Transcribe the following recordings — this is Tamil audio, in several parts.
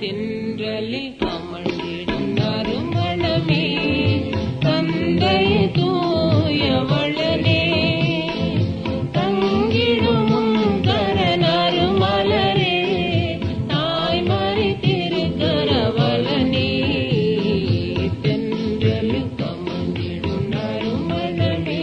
தென்றலில் கமழ்ந்திடும் நறுமணமே தந்தை தூயவளனே தங்கிடும் கரநறு மலரே தாய்மறி திருக்கரவலனே. தென்றலில் கமழ்ந்திடும் நறுமணமே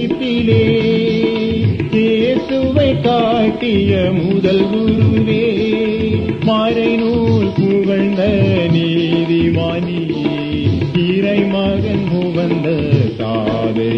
எகிப்திலே இயேசுவை காட்டிய முதல் குருவே மாறை நூல் புகழ்ந்த நீதிமானி இறை மகன் புகழ்ந்த காதை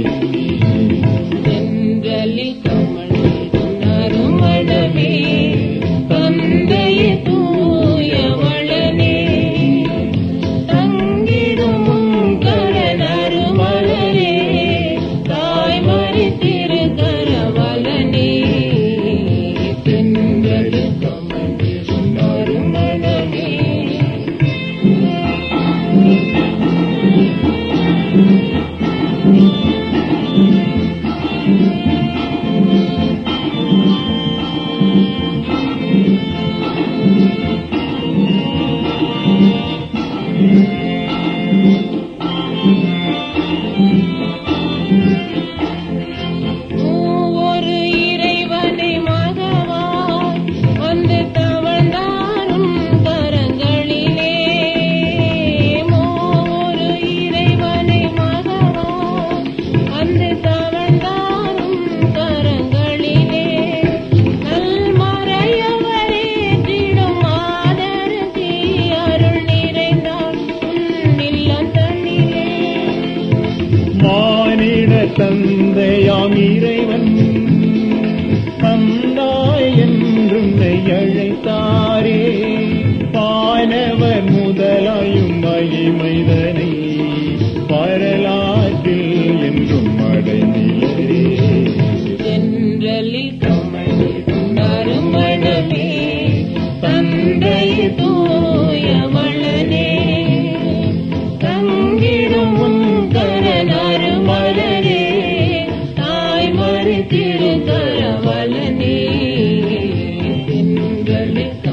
me. மானிட தந்தையாம் இறைவன். தந்தாய் என்றும் அழைத்தாரே Thank you.